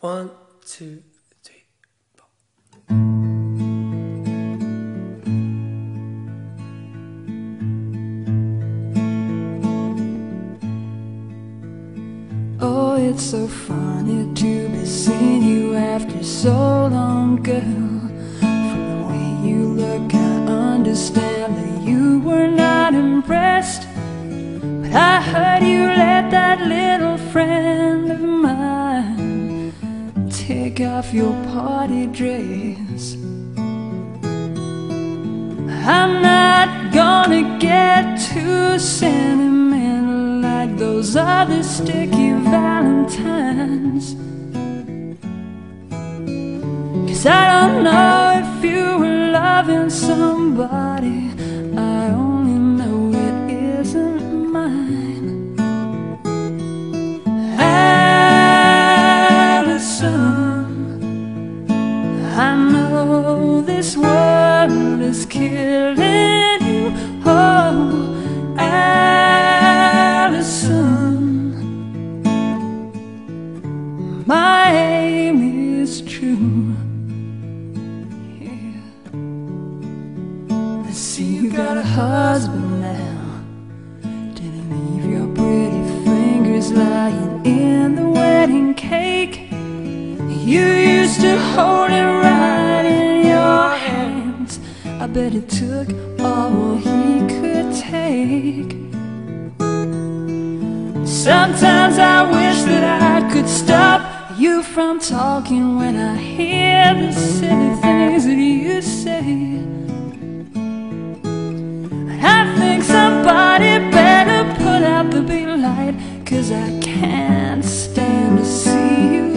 One, two, three, four. Oh, it's so funny to be seeing you after so long, girl. From the way you look, I understand that you were not impressed. But I heard you let that little friend of mine take off your party dress. I'm not gonna get too sentimental like those other sticky valentines. Cause I don't know if you were loving somebody, know this world is killing you. Oh, Allison, my aim is true. Yeah. I see you got a husband now. Didn't leave your pretty fingers lying in the wedding cake. You used to hold bet it took all he could take. Sometimes I wish that I could stop you from talking when I hear the silly things that you say. I think somebody better put out the big light, cause I can't stand to see you